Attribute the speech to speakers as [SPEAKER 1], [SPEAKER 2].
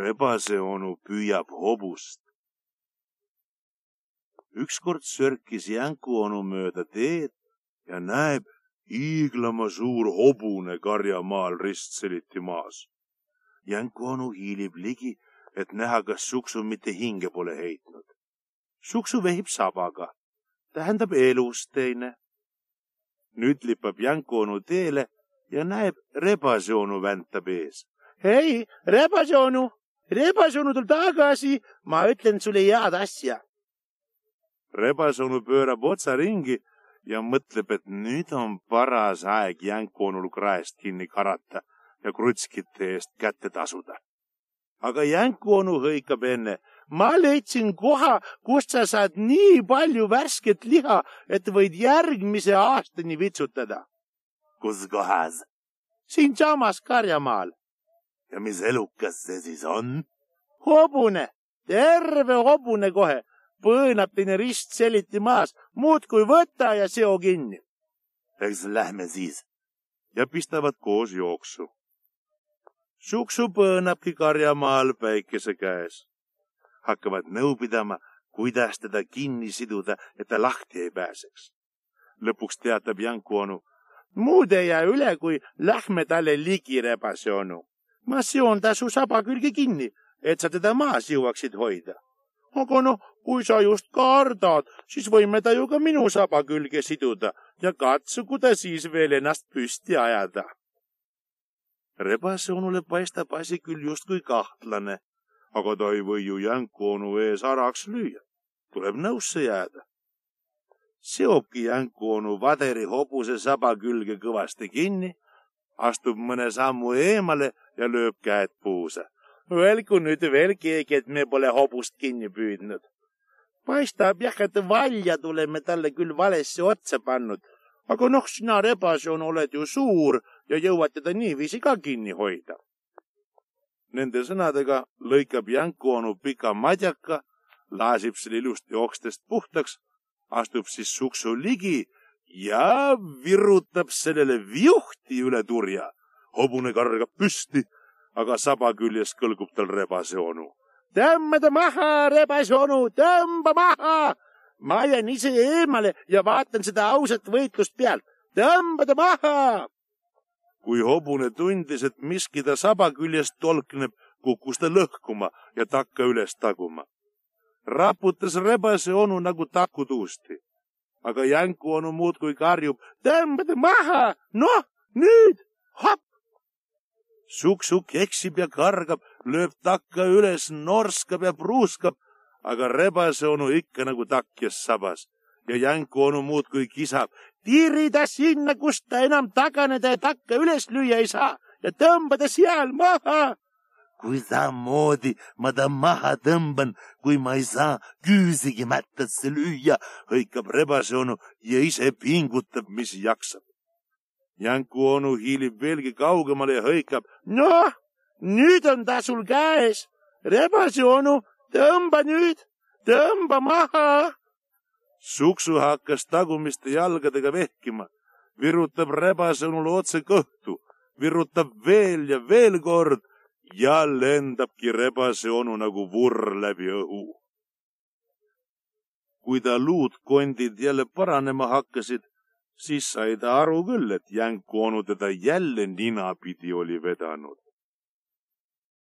[SPEAKER 1] rebase onu püüab hobust. ükskord sörkis Jänku onu mööda teed ja näeb hiiglama suur hobune karjamaal ristseliti maas. Jänku onu hiilib ligi, et näha, kas suksu mitte hinge pole heitnud. suksu vehib sabaga, tähendab elust teine. nüüd lipab Jänku onu teele ja näeb rebase onu väntab ees.
[SPEAKER 2] hei, rebase onu, rebase onu, tule tagasi, ma ütlen sulle head asja.
[SPEAKER 1] rebase onu pöörab otsa ringi ja mõtleb, et nüüd on paras aeg jänkuonul kraest kinni karata ja krutskite eest kätte tasuda. aga jänkuonu hõikab enne.
[SPEAKER 2] ma leidsin koha, kust sa saad nii palju värsket liha, et võid järgmise aastani vitsutada.
[SPEAKER 1] kus kohas?
[SPEAKER 2] siinsamas Karjamaal.
[SPEAKER 1] Ja mis elukas see siis on?
[SPEAKER 2] hobune, terve hobune kohe põõnab teine rist seliti maas, muudkui võta ja seo kinni.
[SPEAKER 1] eks lähme siis ja pistavad koos jooksu.
[SPEAKER 2] suksu põõnabki karjamaal päikese käes.
[SPEAKER 1] hakkavad nõu pidama, kuidas teda kinni siduda, et ta lahti ei pääseks. lõpuks teatab Janku onu.
[SPEAKER 2] muud ei jää üle, kui lähme talle ligi, rebase onu. Ma seon ta su saba külge kinni, et sa teda maas jõuaksid hoida aga noh, kui sa just kardad, siis võime ta ju ka minu saba külge siduda ja katsugu ta siis veel ennast püsti ajada.
[SPEAKER 1] rebase onule paistab asi küll justkui kahtlane, aga ta ei või ju jänku onu ees araks lüüa. tuleb nõusse jääda. seobki jänku onu vaderi hobuse saba külge kõvasti kinni, astub mõne sammu eemale ja lööb käed puusa
[SPEAKER 2] Öelgu nüüd veel keegi, et me pole hobust kinni püüdnud. paistab jah, et valja tuleme talle küll valesse otsa pannud, aga noh, sina, Rebason, oled ju suur ja jõuad teda niiviisi ka kinni hoida.
[SPEAKER 1] Nende sõnadega lõikab Janku onu pika madjaka, laasib selle ilusti okstest puhtaks, astub siis suksu ligi ja virutab sellele viuhti üle turja. hobune kargab püsti aga saba küljes kõlgub tal rebase onu.
[SPEAKER 2] tõmba ta maha, rebase onu, tõmba maha. ma jään ise eemale ja vaatan seda ausat võitlust pealt. tõmba ta maha.
[SPEAKER 1] kui hobune tundis, et miski ta saba küljest tolkneb, kukkus ta lõhkuma ja takka üles taguma. raputas rebase onu nagu takutuusti. Aga jänku onu muudkui karjub,
[SPEAKER 2] tõmba ta maha, noh, nüüd, hopp!
[SPEAKER 1] Suk-Suk eksib ja kargab, lööb takka üles, norskab ja pruuskab, aga rebase onu ikka nagu takjas sabas. Ja Jänku onu muudkui kisab.
[SPEAKER 2] tiri ta sinna, kust ta enam taganeda ja takka üles lüüa ei saa. Ja tõmba ta seal maha.
[SPEAKER 1] Kui samamoodi ma ta maha tõmban, kui ma ei saa küüsigi mättasse lüüa, hõikab rebase onu ja ise pingutab, mis jaksab. Janku onu hiilib veelgi kaugemale ja hõikab.
[SPEAKER 2] noh, nüüd on ta sul käes. rebase onu, tõmba nüüd, tõmba maha.
[SPEAKER 1] suksu hakkas tagumiste jalgadega vehkima, virutab rebase onule otse kõhtu, virutab veel ja veel kord ja lendabki rebase onu nagu vurr läbi õhu. kui ta luutkondid jälle paranema hakkasid, siis sai ta aru küll, et jänku onu teda jälle ninapidi oli vedanud.